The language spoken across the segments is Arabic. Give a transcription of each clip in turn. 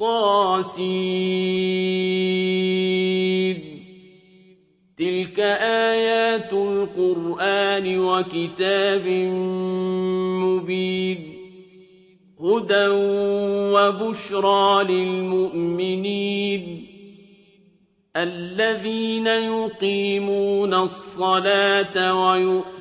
طاسين تلك آيات القرآن وكتاب مبين. هدى وبشرى للمؤمنين. الذين يقيمون الصلاة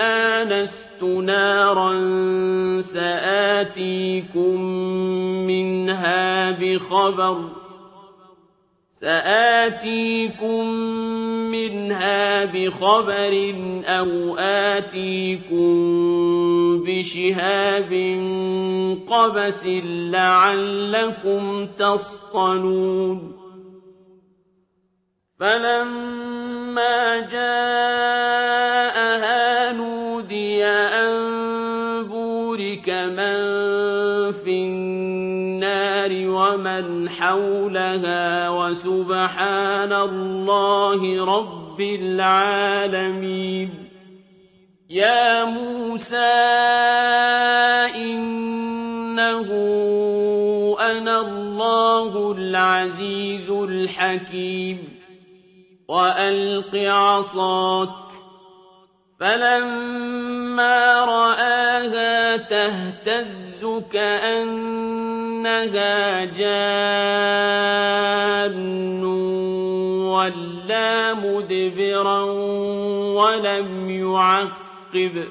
آنست نارا سآتيكم منها بخبر سآتيكم منها بخبر أو آتيكم بشهاب قبس لعلكم تصطلون فلما جاءها بورك من في النار ومن حولها وسبحان الله رب العالمين. يا موسى إنه أنا الله العزيز الحكيم. وألق عصاك. فلما رآها تهتز كأنها جان ولا مدبرا ولم يعقب.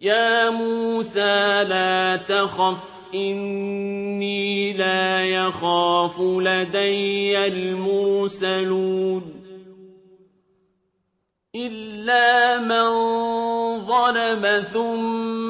يا موسى لا تخف إني لا يخاف لدي المرسلون. إلا من ظلم ثم